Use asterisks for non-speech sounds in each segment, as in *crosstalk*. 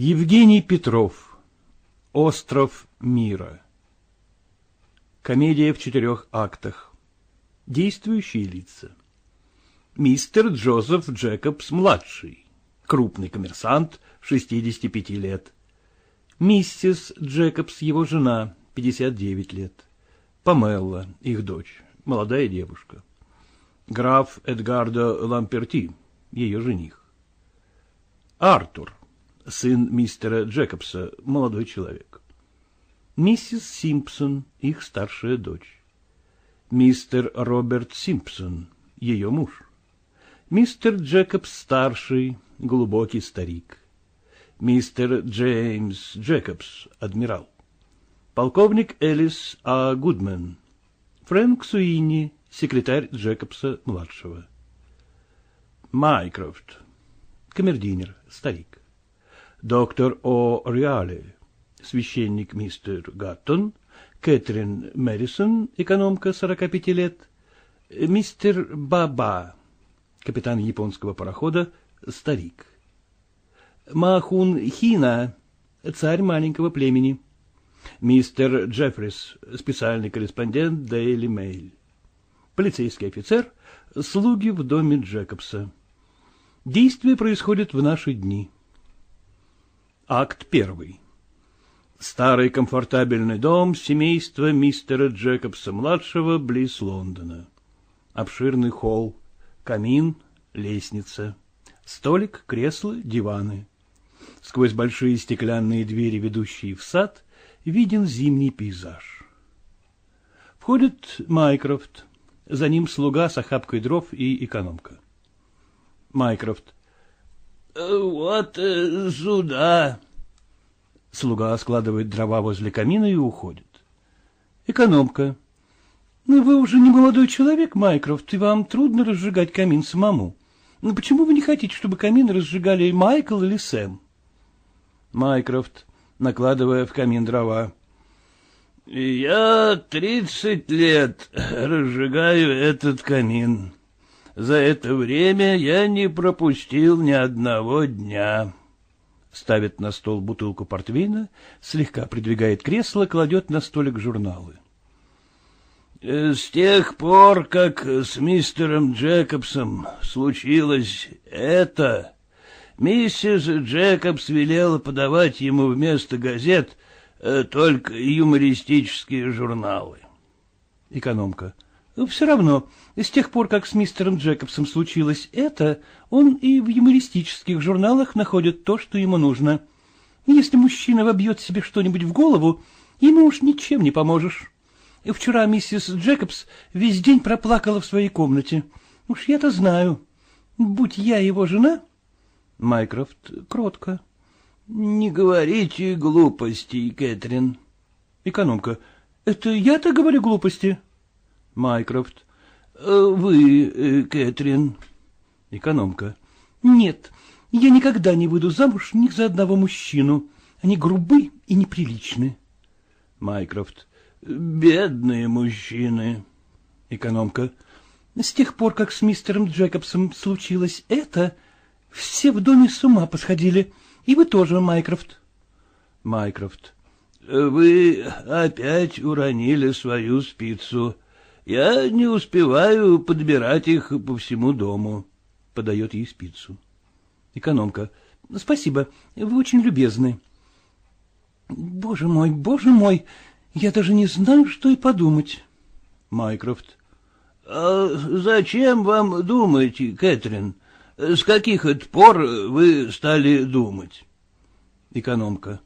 Евгений Петров. Остров мира. Комедия в четырех актах. Действующие лица. Мистер Джозеф Джекобс-младший. Крупный коммерсант, 65 лет. Миссис Джекобс, его жена, 59 лет. Памелла, их дочь, молодая девушка. Граф Эдгардо Ламперти, ее жених. Артур, сын мистера Джекобса, молодой человек. Миссис Симпсон, их старшая дочь. Мистер Роберт Симпсон, ее муж. Мистер Джекобс старший, глубокий старик. Мистер Джеймс Джекобс, адмирал. Полковник Элис А. Гудмен. Фрэнк Суини, секретарь Джекобса-младшего. Майкрофт, камердинер, старик доктор О. Риале, священник мистер Гаттон, Кэтрин Мэрисон, экономка 45 лет, мистер Баба, капитан японского парохода, старик. Махун Хина, царь маленького племени. Мистер Джеффрис, специальный корреспондент Daily Mail. Полицейский офицер, слуги в доме Джекобса. Действие происходит в наши дни. Акт первый. Старый комфортабельный дом семейства мистера Джекобса-младшего близ Лондона. Обширный холл, камин, лестница, столик, кресло, диваны. Сквозь большие стеклянные двери, ведущие в сад, виден зимний пейзаж. Входит Майкрофт, за ним слуга с охапкой дров и экономка. Майкрофт. Вот э, сюда. Слуга складывает дрова возле камина и уходит. Экономка. Ну, вы уже не молодой человек, Майкрофт, и вам трудно разжигать камин самому. Ну, почему вы не хотите, чтобы камин разжигали Майкл или Сэм? Майкрофт, накладывая в камин дрова. Я тридцать лет разжигаю этот камин. За это время я не пропустил ни одного дня. Ставит на стол бутылку портвейна, слегка придвигает кресло, кладет на столик журналы. Э, с тех пор, как с мистером Джекобсом случилось это, миссис Джекобс велела подавать ему вместо газет э, только юмористические журналы. Экономка. — все равно, с тех пор, как с мистером Джекобсом случилось это, он и в юмористических журналах находит то, что ему нужно. Если мужчина вобьет себе что-нибудь в голову, ему уж ничем не поможешь. Вчера миссис Джекобс весь день проплакала в своей комнате. Уж я-то знаю. Будь я его жена... Майкрофт кротко. — Не говорите глупостей, Кэтрин. Экономка. — Это я-то говорю глупости? — Майкрофт. Э, — Вы, э, Кэтрин. Экономка. — Нет, я никогда не выйду замуж ни за одного мужчину. Они грубы и неприличны. Майкрофт. — Бедные мужчины. Экономка. — С тех пор, как с мистером Джекобсом случилось это, все в доме с ума посходили. И вы тоже, Майкрофт. Майкрофт. — Вы опять уронили свою спицу. — я не успеваю подбирать их по всему дому. Подает ей спицу. Экономка. Спасибо, вы очень любезны. Боже мой, боже мой, я даже не знаю, что и подумать. Майкрофт. А зачем вам думать, Кэтрин? С каких это пор вы стали думать? Экономка.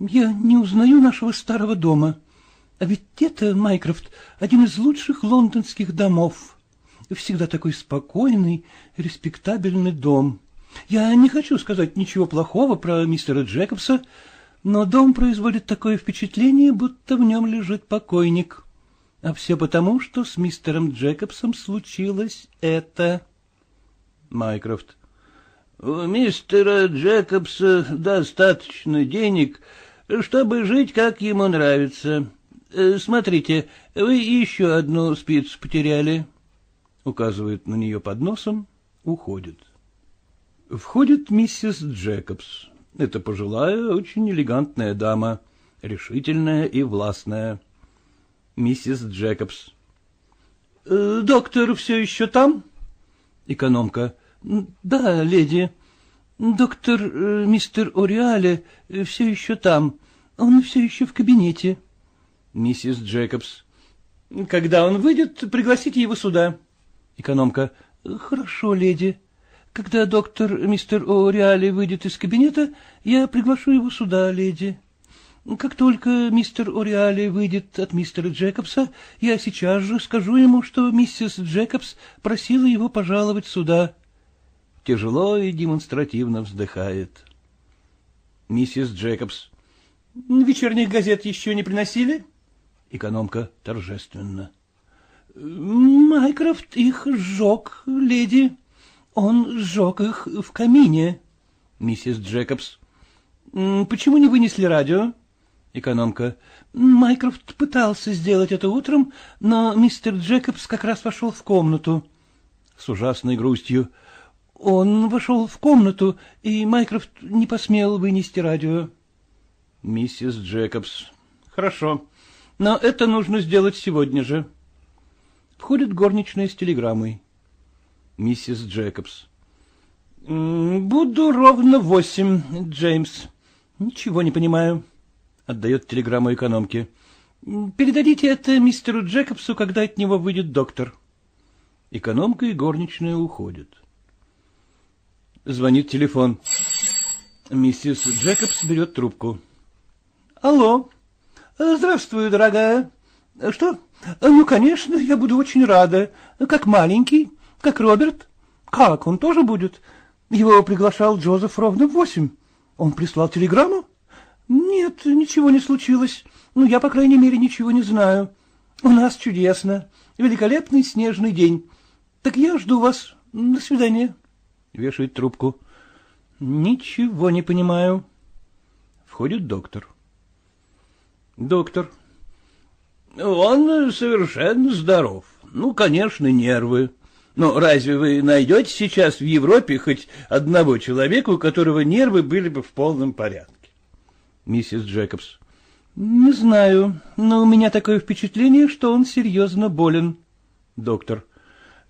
Я не узнаю нашего старого дома. А ведь это, Майкрофт, один из лучших лондонских домов. Всегда такой спокойный, респектабельный дом. Я не хочу сказать ничего плохого про мистера Джекобса, но дом производит такое впечатление, будто в нем лежит покойник. А все потому, что с мистером Джекобсом случилось это. Майкрофт. У мистера Джекобса достаточно денег, чтобы жить, как ему нравится. Э, смотрите, вы еще одну спицу потеряли. Указывает на нее под носом, уходит. Входит миссис Джекобс. Это пожилая, очень элегантная дама, решительная и властная. Миссис Джекобс. «Э, — Доктор все еще там? Экономка. — Да, леди. Доктор э, мистер Ориале э, все еще там. Он все еще в кабинете. Миссис Джекобс. — Когда он выйдет, пригласите его сюда. Экономка. — Хорошо, леди. Когда доктор мистер О'Реалли выйдет из кабинета, я приглашу его сюда, леди. Как только мистер О'Реалли выйдет от мистера Джекобса, я сейчас же скажу ему, что миссис Джекобс просила его пожаловать сюда. Тяжело и демонстративно вздыхает. Миссис Джекобс. Вечерних газет еще не приносили? Экономка торжественно. Майкрофт их сжег, леди. Он сжег их в камине. Миссис Джекобс. Почему не вынесли радио? Экономка. Майкрофт пытался сделать это утром, но мистер Джекобс как раз вошел в комнату. С ужасной грустью. Он вошел в комнату, и Майкрофт не посмел вынести радио. Миссис Джекобс. Хорошо, но это нужно сделать сегодня же. Входит горничная с телеграммой. Миссис Джекобс. Буду ровно восемь, Джеймс. Ничего не понимаю. Отдает телеграмму экономке. Передадите это мистеру Джекобсу, когда от него выйдет доктор. Экономка и горничная уходят. Звонит телефон. Миссис Джекобс берет трубку. Алло. Здравствуй, дорогая. Что? Ну, конечно, я буду очень рада. Как маленький. Как Роберт? Как, он тоже будет? Его приглашал Джозеф ровно в восемь. Он прислал телеграмму? Нет, ничего не случилось. Ну, я, по крайней мере, ничего не знаю. У нас чудесно. Великолепный снежный день. Так я жду вас. До свидания. Вешает трубку. Ничего не понимаю. Входит доктор. Доктор. Он совершенно здоров. Ну, конечно, нервы. Но разве вы найдете сейчас в Европе хоть одного человека, у которого нервы были бы в полном порядке? Миссис Джекобс. Не знаю, но у меня такое впечатление, что он серьезно болен. Доктор.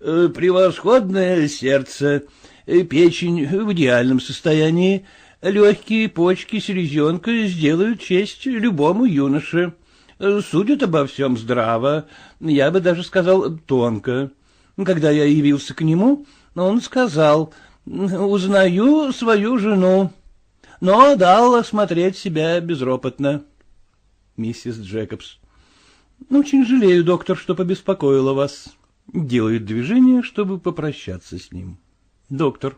«Э, превосходное сердце, э, печень в идеальном состоянии, легкие почки, селезенка сделают честь любому юноше. Э, судят обо всем здраво, я бы даже сказал тонко. Когда я явился к нему, он сказал, узнаю свою жену, но дал осмотреть себя безропотно. Миссис Джекобс. Очень жалею, доктор, что побеспокоила вас. Делает движение, чтобы попрощаться с ним. Доктор.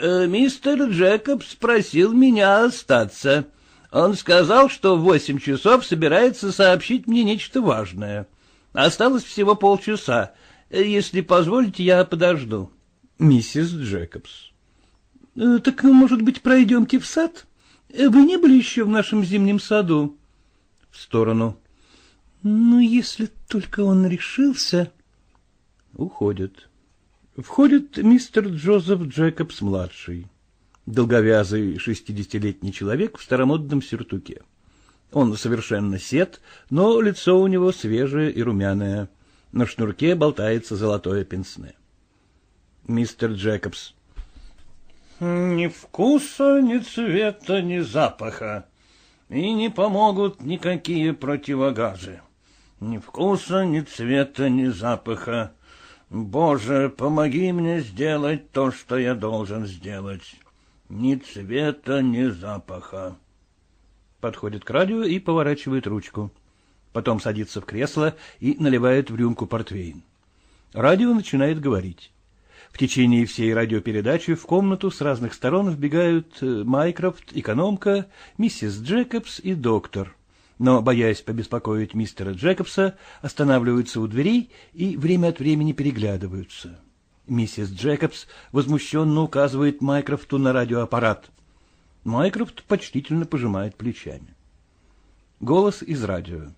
«Э, мистер Джекобс просил меня остаться. Он сказал, что в восемь часов собирается сообщить мне нечто важное. Осталось всего полчаса. Если позволите, я подожду. Миссис Джекобс. Э, — Так, может быть, пройдемте в сад? Вы не были еще в нашем зимнем саду? В сторону. — Ну, если только он решился... Уходит. Входит мистер Джозеф Джекобс-младший, долговязый шестидесятилетний человек в старомодном сюртуке. Он совершенно сед, но лицо у него свежее и румяное. На шнурке болтается золотое пенсне. Мистер Джекобс. Ни вкуса, ни цвета, ни запаха. И не помогут никакие противогазы. Ни вкуса, ни цвета, ни запаха. Боже, помоги мне сделать то, что я должен сделать. Ни цвета, ни запаха. Подходит к радио и поворачивает ручку потом садится в кресло и наливает в рюмку портвейн. Радио начинает говорить. В течение всей радиопередачи в комнату с разных сторон вбегают э, Майкрофт, экономка, миссис Джекобс и доктор. Но, боясь побеспокоить мистера Джекобса, останавливаются у дверей и время от времени переглядываются. Миссис Джекобс возмущенно указывает Майкрофту на радиоаппарат. Майкрофт почтительно пожимает плечами. Голос из радио.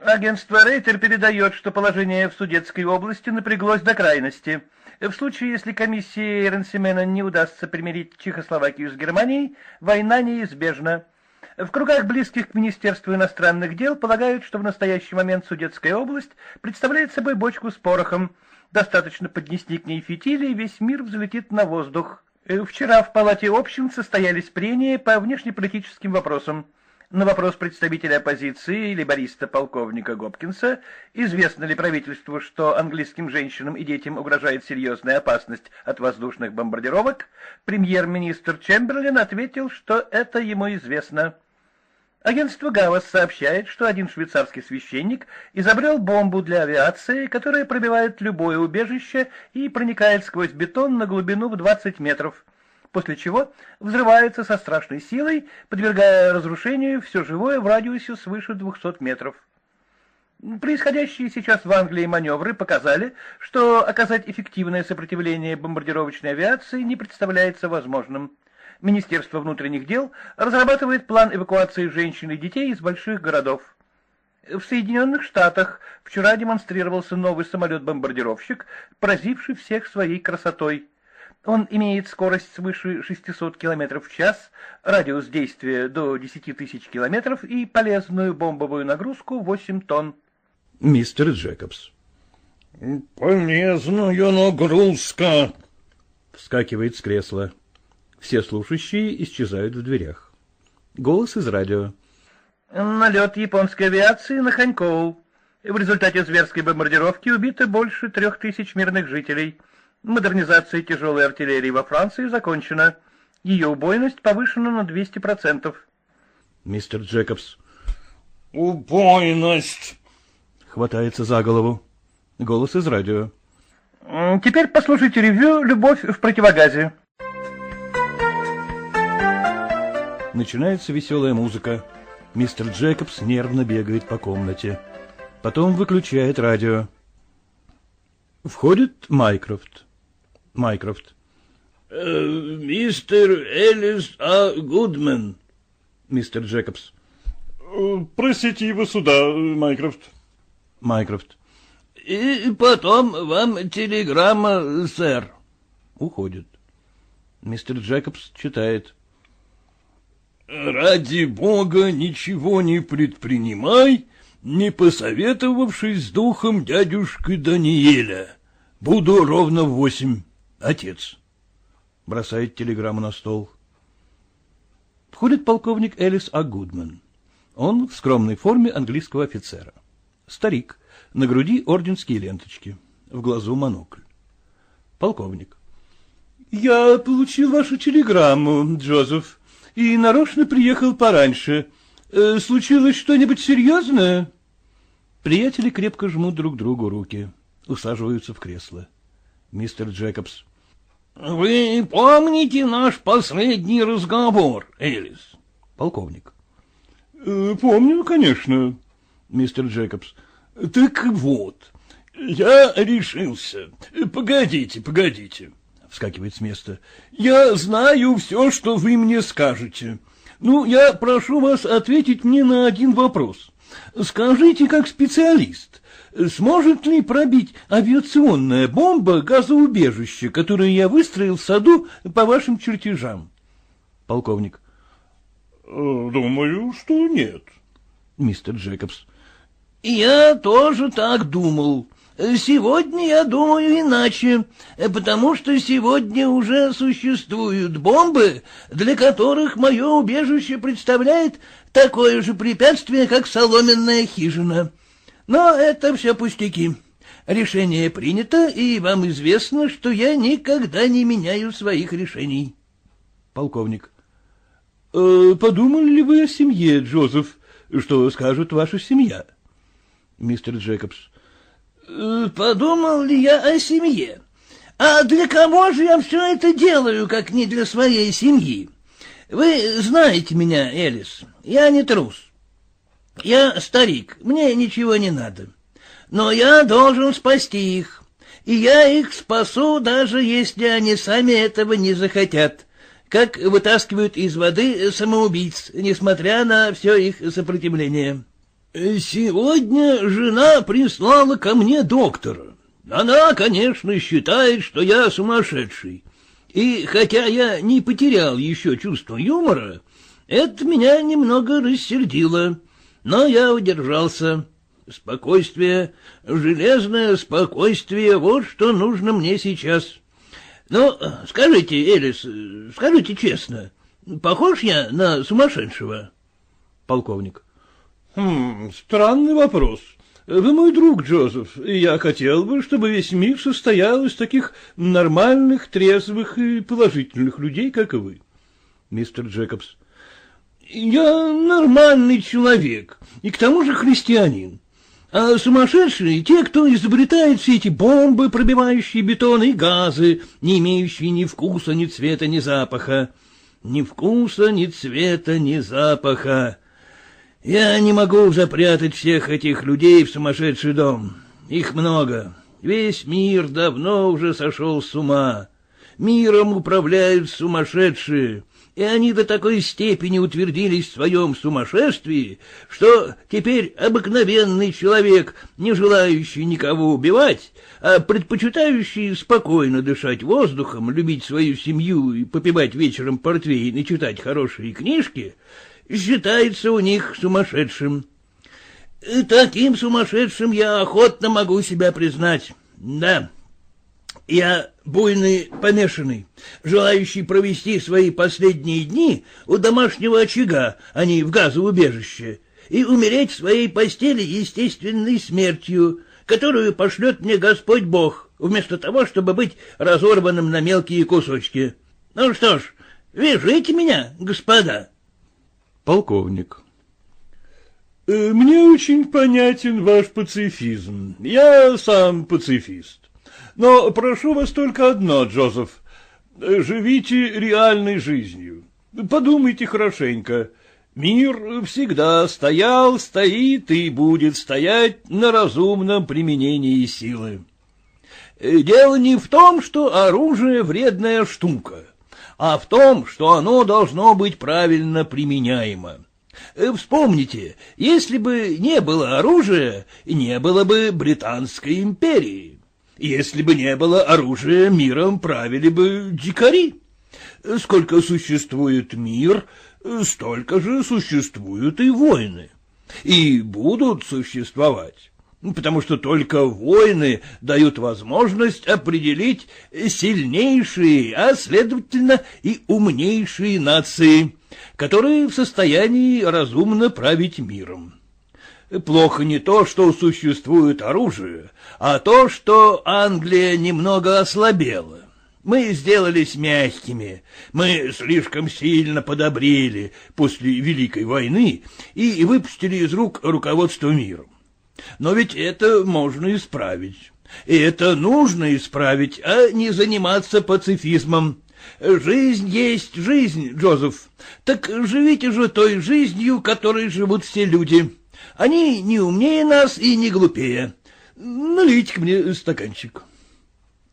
Агентство Рейтер передает, что положение в Судетской области напряглось до крайности. В случае, если комиссии Ренсимена не удастся примирить Чехословакию с Германией, война неизбежна. В кругах близких к Министерству иностранных дел полагают, что в настоящий момент Судетская область представляет собой бочку с порохом. Достаточно поднести к ней фитили, и весь мир взлетит на воздух. Вчера в Палате общин состоялись прения по внешнеполитическим вопросам. На вопрос представителя оппозиции, либориста-полковника Гопкинса, известно ли правительству, что английским женщинам и детям угрожает серьезная опасность от воздушных бомбардировок, премьер-министр Чемберлин ответил, что это ему известно. Агентство Гавас сообщает, что один швейцарский священник изобрел бомбу для авиации, которая пробивает любое убежище и проникает сквозь бетон на глубину в 20 метров после чего взрывается со страшной силой, подвергая разрушению все живое в радиусе свыше 200 метров. Происходящие сейчас в Англии маневры показали, что оказать эффективное сопротивление бомбардировочной авиации не представляется возможным. Министерство внутренних дел разрабатывает план эвакуации женщин и детей из больших городов. В Соединенных Штатах вчера демонстрировался новый самолет-бомбардировщик, поразивший всех своей красотой. Он имеет скорость свыше 600 км в час, радиус действия до 10 тысяч километров и полезную бомбовую нагрузку 8 тонн. Мистер Джекобс. «Полезная нагрузка!» Вскакивает с кресла. Все слушающие исчезают в дверях. Голос из радио. Налет японской авиации на Ханькоу. В результате зверской бомбардировки убито больше трех тысяч мирных жителей. Модернизация тяжелой артиллерии во Франции закончена. Ее убойность повышена на 200%. Мистер Джекобс. Убойность! Хватается за голову. Голос из радио. Теперь послушайте ревью «Любовь в противогазе». Начинается веселая музыка. Мистер Джекобс нервно бегает по комнате. Потом выключает радио. Входит Майкрофт. Майкрофт. Э, мистер Элис А. Гудман. Мистер Джекобс. Э, просите его сюда, Майкрофт. Майкрофт. И потом вам телеграмма, сэр. Уходит. Мистер Джекобс читает. Ради бога ничего не предпринимай, не посоветовавшись с духом дядюшки Даниэля. Буду ровно в восемь. Отец. Бросает телеграмму на стол. Входит полковник Элис А. Гудман. Он в скромной форме английского офицера. Старик. На груди орденские ленточки. В глазу монокль. Полковник. — Я получил вашу телеграмму, Джозеф, и нарочно приехал пораньше. Э, случилось что-нибудь серьезное? Приятели крепко жмут друг другу руки. Усаживаются в кресло. Мистер Джекобс. Вы помните наш последний разговор, Элис? Полковник. Э, помню, конечно, мистер Джекобс. Так вот, я решился. Погодите, погодите. Вскакивает с места. Я знаю все, что вы мне скажете. Ну, я прошу вас ответить мне на один вопрос. Скажите, как специалист, сможет ли пробить авиационная бомба газоубежище, которое я выстроил в саду по вашим чертежам? Полковник. Э, думаю, что нет. Мистер Джекобс. Я тоже так думал. Сегодня я думаю иначе, потому что сегодня уже существуют бомбы, для которых мое убежище представляет такое же препятствие, как соломенная хижина. Но это все пустяки. Решение принято, и вам известно, что я никогда не меняю своих решений. Полковник. «Э, подумали ли вы о семье, Джозеф? Что скажет ваша семья? Мистер Джекобс. «Э, подумал ли я о семье? А для кого же я все это делаю, как не для своей семьи? Вы знаете меня, Элис, я не трус. Я старик, мне ничего не надо. Но я должен спасти их, и я их спасу, даже если они сами этого не захотят, как вытаскивают из воды самоубийц, несмотря на все их сопротивление. Сегодня жена прислала ко мне доктора. Она, конечно, считает, что я сумасшедший. И хотя я не потерял еще чувство юмора, это меня немного рассердило, но я удержался. Спокойствие, железное спокойствие — вот что нужно мне сейчас. Ну, скажите, Элис, скажите честно, похож я на сумасшедшего? Полковник. Хм, странный вопрос. Вы мой друг, Джозеф, и я хотел бы, чтобы весь мир состоял из таких нормальных, трезвых и положительных людей, как и вы. Мистер Джекобс. Я нормальный человек, и к тому же христианин. А сумасшедшие — те, кто изобретает все эти бомбы, пробивающие бетон, и газы, не имеющие ни вкуса, ни цвета, ни запаха. Ни вкуса, ни цвета, ни запаха. Я не могу запрятать всех этих людей в сумасшедший дом. Их много. Весь мир давно уже сошел с ума. Миром управляют сумасшедшие, и они до такой степени утвердились в своем сумасшествии, что теперь обыкновенный человек, не желающий никого убивать, а предпочитающий спокойно дышать воздухом, любить свою семью и попивать вечером портвейн и читать хорошие книжки — считается у них сумасшедшим. Таким сумасшедшим я охотно могу себя признать. Да, я буйный помешанный, желающий провести свои последние дни у домашнего очага, а не в газоубежище, и умереть в своей постели естественной смертью, которую пошлет мне Господь Бог, вместо того, чтобы быть разорванным на мелкие кусочки. Ну что ж, вяжите меня, господа. Полковник. Э, мне очень понятен ваш пацифизм. Я сам пацифист. Но прошу вас только одно, Джозеф. Живите реальной жизнью. Подумайте хорошенько. Мир всегда стоял, стоит и будет стоять на разумном применении силы. Дело не в том, что оружие вредная штука а в том, что оно должно быть правильно применяемо. Э, вспомните, если бы не было оружия, не было бы Британской империи. Если бы не было оружия, миром правили бы дикари. Сколько существует мир, столько же существуют и войны. И будут существовать. Ну, потому что только войны дают возможность определить сильнейшие, а, следовательно, и умнейшие нации, которые в состоянии разумно править миром. Плохо не то, что существует оружие, а то, что Англия немного ослабела. Мы сделались мягкими, мы слишком сильно подобрели после Великой войны и выпустили из рук руководство миром. Но ведь это можно исправить. И это нужно исправить, а не заниматься пацифизмом. Жизнь есть жизнь, Джозеф. Так живите же той жизнью, которой живут все люди. Они не умнее нас и не глупее. налейте мне стаканчик.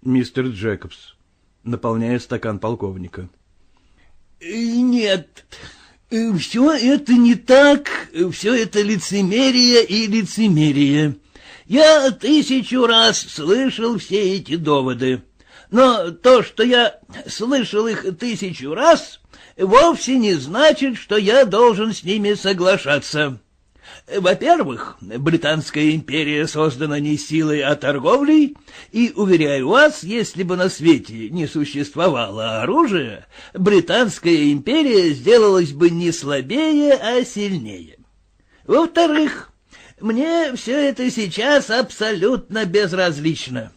Мистер Джекобс, наполняя стакан полковника. Нет, все это не так, все это лицемерие и лицемерие. Я тысячу раз слышал все эти доводы, но то, что я слышал их тысячу раз, вовсе не значит, что я должен с ними соглашаться. Во-первых, Британская империя создана не силой, а торговлей, и, уверяю вас, если бы на свете не существовало оружия, Британская империя сделалась бы не слабее, а сильнее. Во-вторых, мне все это сейчас абсолютно безразлично.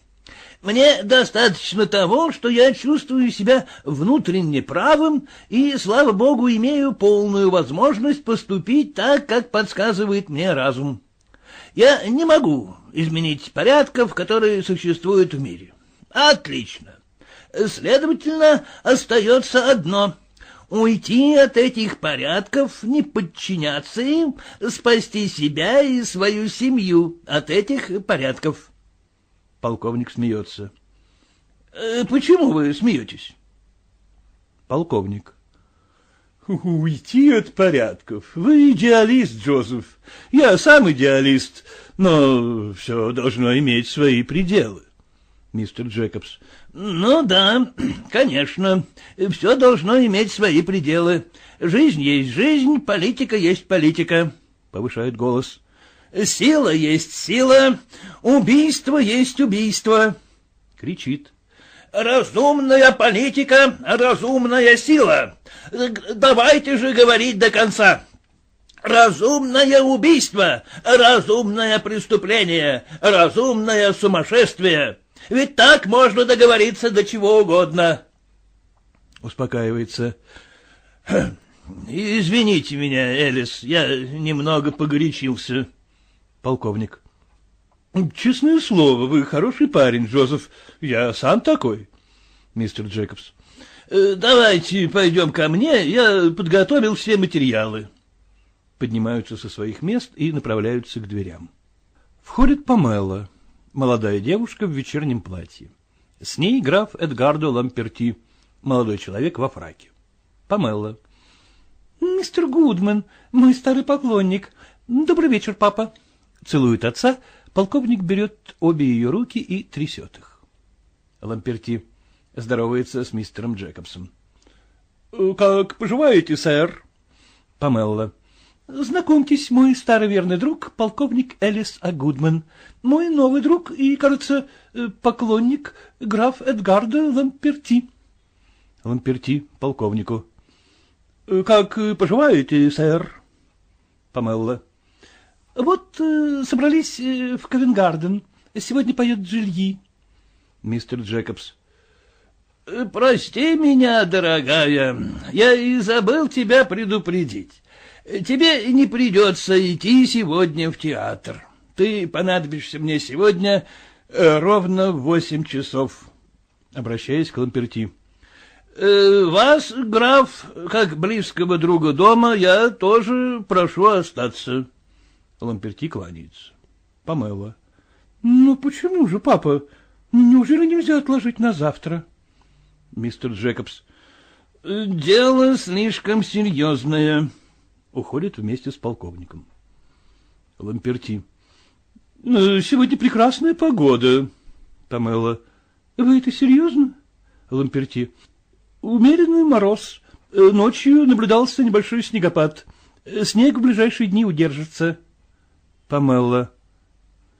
Мне достаточно того, что я чувствую себя внутренне правым и, слава богу, имею полную возможность поступить так, как подсказывает мне разум. Я не могу изменить порядков, которые существуют в мире. Отлично. Следовательно, остается одно — уйти от этих порядков, не подчиняться им, спасти себя и свою семью от этих порядков. Полковник смеется. «Э, — Почему вы смеетесь? Полковник. — Уйти от порядков. Вы идеалист, Джозеф. Я сам идеалист, но все должно иметь свои пределы. Мистер Джекобс. Ну да, *clears throat* конечно, все должно иметь свои пределы. Жизнь есть жизнь, политика есть политика. Повышает голос. Сила есть сила, убийство есть убийство. Кричит. Разумная политика, разумная сила. Давайте же говорить до конца. Разумное убийство, разумное преступление, разумное сумасшествие. Ведь так можно договориться до чего угодно. Успокаивается. Извините меня, Элис, я немного погорячился. Полковник. Честное слово, вы хороший парень, Джозеф. Я сам такой. Мистер Джекобс. Э, давайте пойдем ко мне, я подготовил все материалы. Поднимаются со своих мест и направляются к дверям. Входит Памела, молодая девушка в вечернем платье. С ней граф Эдгардо Ламперти, молодой человек во фраке. Памела. Мистер Гудман, мой старый поклонник. Добрый вечер, папа. Целует отца, полковник берет обе ее руки и трясет их. Ламперти здоровается с мистером Джекобсом. — Как поживаете, сэр? Памелла. — Знакомьтесь, мой старый верный друг, полковник Элис Агудман. Мой новый друг и, кажется, э, поклонник, граф Эдгарда Ламперти. Ламперти полковнику. — Как поживаете, сэр? Памелла. — Вот э, собрались э, в Ковенгарден. Сегодня поет Джильи. Мистер Джекобс. — Прости меня, дорогая, я и забыл тебя предупредить. Тебе не придется идти сегодня в театр. Ты понадобишься мне сегодня э, ровно в восемь часов. Обращаясь к Ламперти. Э, вас, граф, как близкого друга дома, я тоже прошу остаться. Ламперти кланяется. Памела. — Ну почему же, папа? Неужели нельзя отложить на завтра? — Мистер Джекобс. Дело слишком серьезное. Уходит вместе с полковником. Ламперти. Сегодня прекрасная погода. Памела. Вы это серьезно? Ламперти. Умеренный мороз. Ночью наблюдался небольшой снегопад. Снег в ближайшие дни удержится. Памела.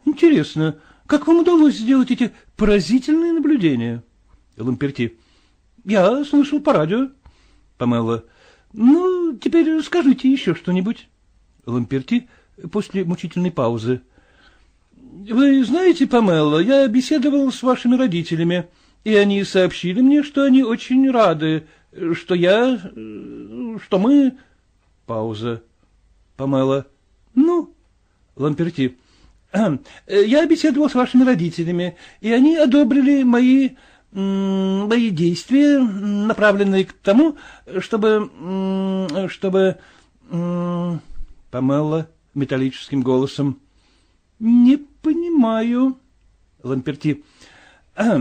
Интересно, как вам удалось сделать эти поразительные наблюдения? Ламперти. Я слышал по радио. Памела. Ну, теперь скажите еще что-нибудь. Ламперти после мучительной паузы. Вы знаете, Памела, я беседовал с вашими родителями, и они сообщили мне, что они очень рады, что я... что мы... Пауза. Памела. Ну? Ламперти. Я беседовал с вашими родителями, и они одобрили мои мои действия, направленные к тому, чтобы... чтобы... Помелла металлическим голосом. — Не понимаю. Ламперти. А,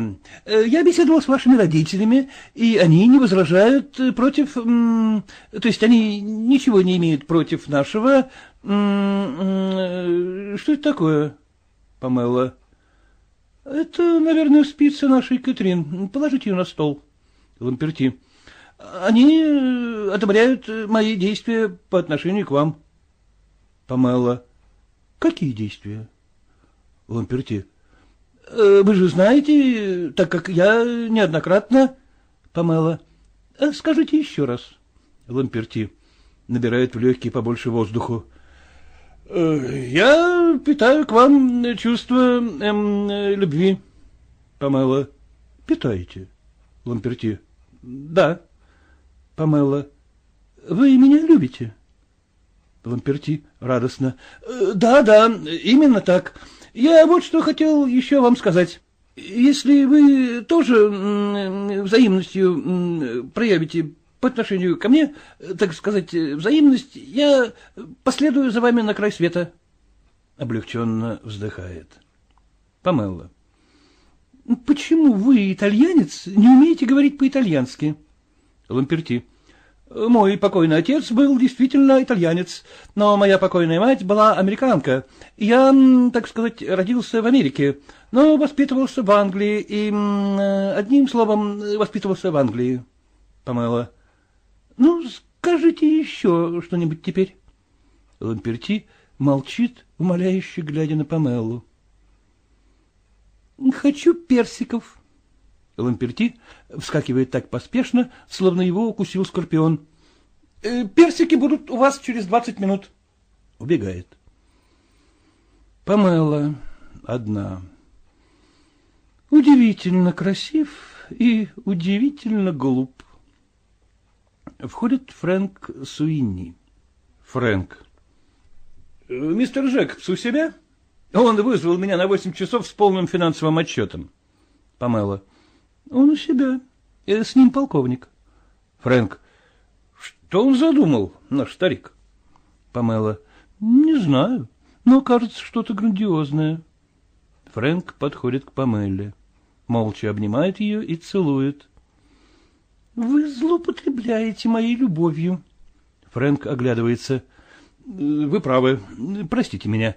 я беседовал с вашими родителями, и они не возражают против... То есть они ничего не имеют против нашего... Что это такое? Помелла. — Это, наверное, спица нашей Кэтрин. Положите ее на стол. Ламперти. — Они э, одобряют мои действия по отношению к вам. Памела. — Какие действия? Ламперти. «Э, — Вы же знаете, так как я неоднократно... Памела. «Э, — Скажите еще раз. Ламперти. Набирает в легкие побольше воздуху. Э, — Я питаю к вам чувство эм, любви. Памела. — Питаете? Ламперти. — Да. Памела. — Вы меня любите? Ламперти радостно. «Э, — Да, да, именно так. Я вот что хотел еще вам сказать. Если вы тоже взаимностью проявите по отношению ко мне, так сказать, взаимность, я последую за вами на край света. Облегченно вздыхает. Памелла. Почему вы, итальянец, не умеете говорить по-итальянски? Ламперти. Мой покойный отец был действительно итальянец, но моя покойная мать была американка. Я, так сказать, родился в Америке, но воспитывался в Англии и, одним словом, воспитывался в Англии. Помыла. Ну, скажите еще что-нибудь теперь. Ламперти молчит, умоляюще глядя на Памеллу. Хочу персиков. Ламперти вскакивает так поспешно, словно его укусил скорпион. «Э, персики будут у вас через двадцать минут. Убегает. Памела одна. Удивительно красив и удивительно глуп. Входит Фрэнк Суинни. Фрэнк. «Э, мистер Джекобс у себя? Он вызвал меня на восемь часов с полным финансовым отчетом. Памела. Он у себя. Э, с ним полковник. Фрэнк. Что он задумал, наш старик? Памела. Не знаю, но кажется что-то грандиозное. Фрэнк подходит к Памелле, молча обнимает ее и целует. Вы злоупотребляете моей любовью. Фрэнк оглядывается. Вы правы, простите меня.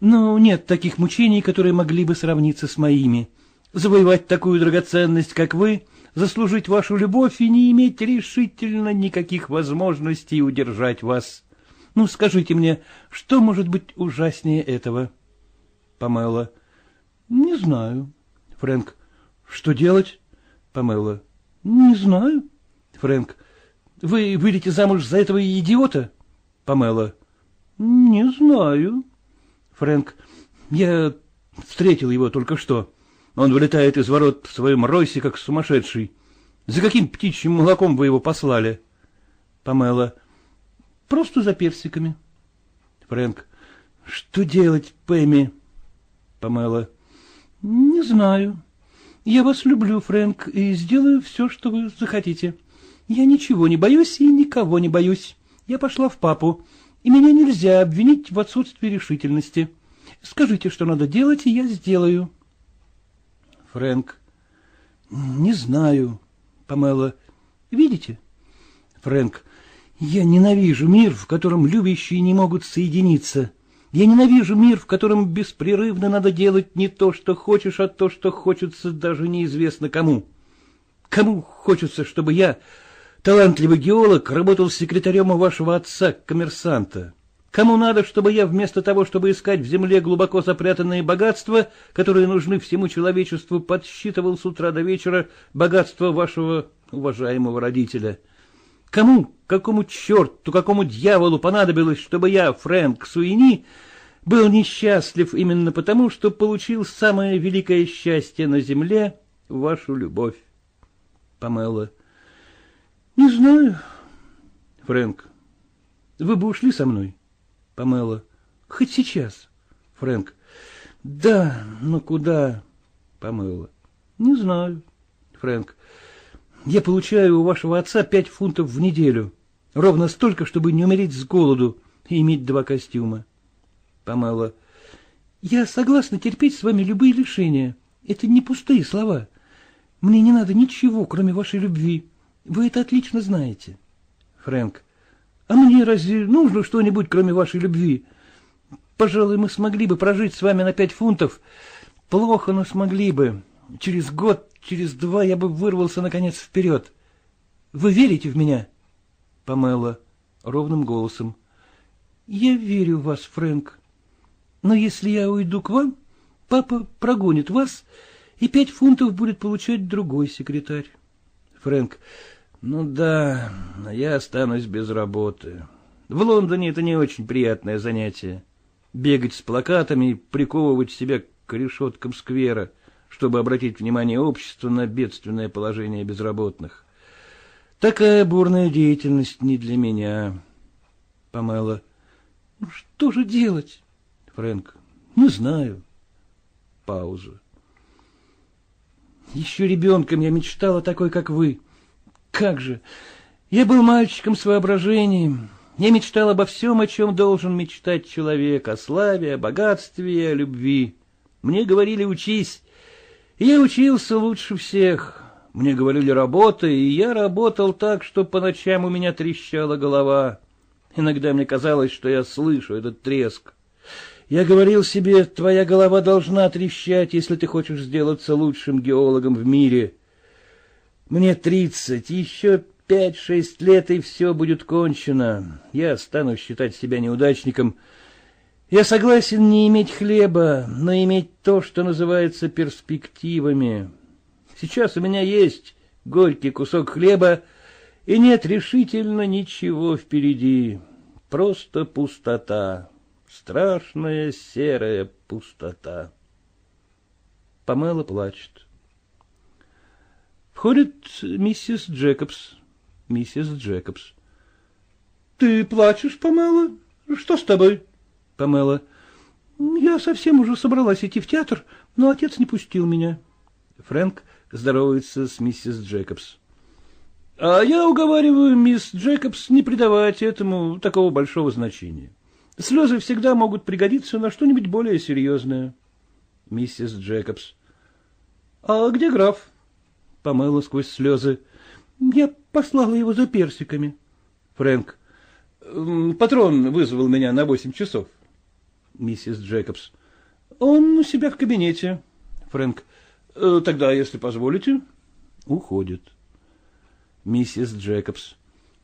Но нет таких мучений, которые могли бы сравниться с моими. Завоевать такую драгоценность, как вы, заслужить вашу любовь и не иметь решительно никаких возможностей удержать вас. Ну, скажите мне, что может быть ужаснее этого? Памела. Не знаю. Фрэнк. Что делать? Памела. Не знаю. Фрэнк. Вы выйдете замуж за этого идиота? Памела. Не знаю. Фрэнк. Я встретил его только что. Он вылетает из ворот в своем ройсе, как сумасшедший. За каким птичьим молоком вы его послали? Памела. Просто за персиками. Фрэнк. Что делать, Пэмми? Памела. Не знаю. Я вас люблю, Фрэнк, и сделаю все, что вы захотите. Я ничего не боюсь и никого не боюсь. Я пошла в папу, и меня нельзя обвинить в отсутствии решительности. Скажите, что надо делать, и я сделаю. Фрэнк. Не знаю. Памела. Видите? Фрэнк. Я ненавижу мир, в котором любящие не могут соединиться. Я ненавижу мир, в котором беспрерывно надо делать не то, что хочешь, а то, что хочется даже неизвестно кому. Кому хочется, чтобы я, талантливый геолог, работал секретарем у вашего отца, коммерсанта? Кому надо, чтобы я вместо того, чтобы искать в земле глубоко запрятанные богатства, которые нужны всему человечеству, подсчитывал с утра до вечера богатство вашего уважаемого родителя? Кому, какому черту, какому дьяволу понадобилось, чтобы я, Фрэнк Суини, был несчастлив именно потому, что получил самое великое счастье на земле — вашу любовь? Памела. Не знаю. Фрэнк. Вы бы ушли со мной? Памела. Хоть сейчас. Фрэнк. Да, но куда? Памела. Не знаю. Фрэнк. Я получаю у вашего отца пять фунтов в неделю. Ровно столько, чтобы не умереть с голоду и иметь два костюма. Памела. Я согласна терпеть с вами любые лишения. Это не пустые слова. Мне не надо ничего, кроме вашей любви. Вы это отлично знаете. Фрэнк. А мне разве нужно что-нибудь, кроме вашей любви? Пожалуй, мы смогли бы прожить с вами на пять фунтов. Плохо, но смогли бы. Через год, через два я бы вырвался, наконец, вперед. Вы верите в меня? Памела ровным голосом. Я верю в вас, Фрэнк. Но если я уйду к вам, папа прогонит вас, и пять фунтов будет получать другой секретарь. Фрэнк, ну да, я останусь без работы. В Лондоне это не очень приятное занятие. Бегать с плакатами и приковывать себя к решеткам сквера, чтобы обратить внимание общества на бедственное положение безработных. Такая бурная деятельность не для меня. Памела. Ну что же делать? Фрэнк. Не знаю. Пауза. Еще ребенком я мечтала такой, как вы. Как же! Я был мальчиком с воображением. Я мечтал обо всем, о чем должен мечтать человек, о славе, о богатстве о любви. Мне говорили «учись». Я учился лучше всех. Мне говорили работа, и я работал так, что по ночам у меня трещала голова. Иногда мне казалось, что я слышу этот треск. Я говорил себе, твоя голова должна трещать, если ты хочешь сделаться лучшим геологом в мире. Мне тридцать, еще пять-шесть лет, и все будет кончено. Я стану считать себя неудачником. Я согласен не иметь хлеба, но иметь то, что называется перспективами. Сейчас у меня есть горький кусок хлеба, и нет решительно ничего впереди. Просто пустота. Страшная серая пустота. Памела плачет. Входит миссис Джекобс. Миссис Джекобс. — Ты плачешь, Памела? Что с тобой? Памела. — Я совсем уже собралась идти в театр, но отец не пустил меня. Фрэнк здоровается с миссис Джекобс. — А я уговариваю мисс Джекобс не придавать этому такого большого значения. Слезы всегда могут пригодиться на что-нибудь более серьезное. Миссис Джекобс. — А где граф? Помыла сквозь слезы. — Я послала его за персиками. Фрэнк. — Патрон вызвал меня на восемь часов. Миссис Джекобс. — Он у себя в кабинете. Фрэнк. Э, — Тогда, если позволите. Уходит. Миссис Джекобс.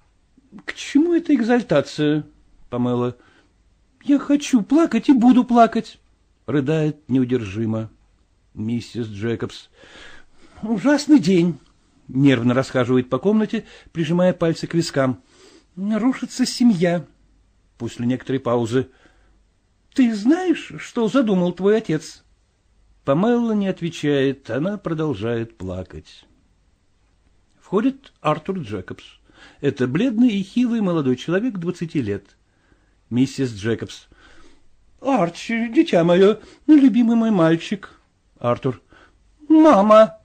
— К чему эта экзальтация? Памела. — Я хочу плакать и буду плакать. Рыдает неудержимо. Миссис Джекобс. — Ужасный день. Нервно расхаживает по комнате, прижимая пальцы к вискам. Рушится семья. После некоторой паузы. — Ты знаешь, что задумал твой отец? Памелла не отвечает, она продолжает плакать. Входит Артур Джекобс. Это бледный и хилый молодой человек двадцати лет. Миссис Джекобс. — Арчи, дитя мое, любимый мой мальчик. Артур. — Мама!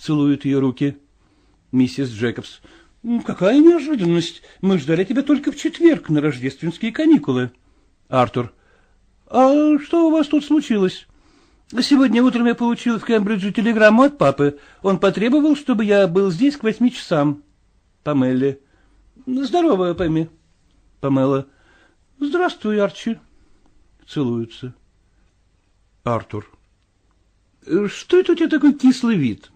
Целует ее руки. Миссис Джекобс. — Какая неожиданность! Мы ждали тебя только в четверг на рождественские каникулы. Артур. — А что у вас тут случилось? Сегодня утром я получил в Кембридже телеграмму от папы. Он потребовал, чтобы я был здесь к восьми часам. Памелли. Здорово, Пэмми. Памела. Здравствуй, Арчи. Целуются. Артур. Что это у тебя такой кислый вид?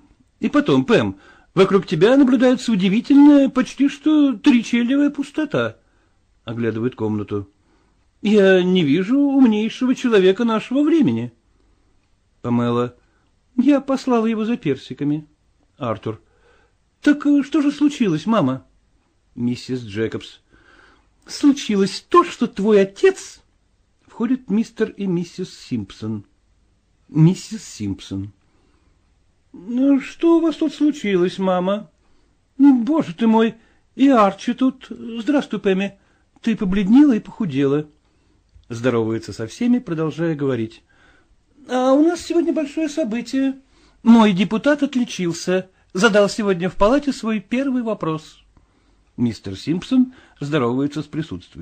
И потом, Пэм, вокруг тебя наблюдается удивительная, почти что тричелевая пустота. Оглядывает комнату. Я не вижу умнейшего человека нашего времени. — Памела. Я послала его за персиками. Артур. Так что же случилось, мама? Миссис Джекобс. Случилось то, что твой отец... Входит мистер и миссис Симпсон. Миссис Симпсон. Ну, что у вас тут случилось, мама? Боже ты мой, и Арчи тут. Здравствуй, Пэмми. Ты побледнела и похудела. Здоровается со всеми, продолжая говорить. А у нас сегодня большое событие. Мой депутат отличился, задал сегодня в палате свой первый вопрос. Мистер Симпсон здоровается с присутствующим.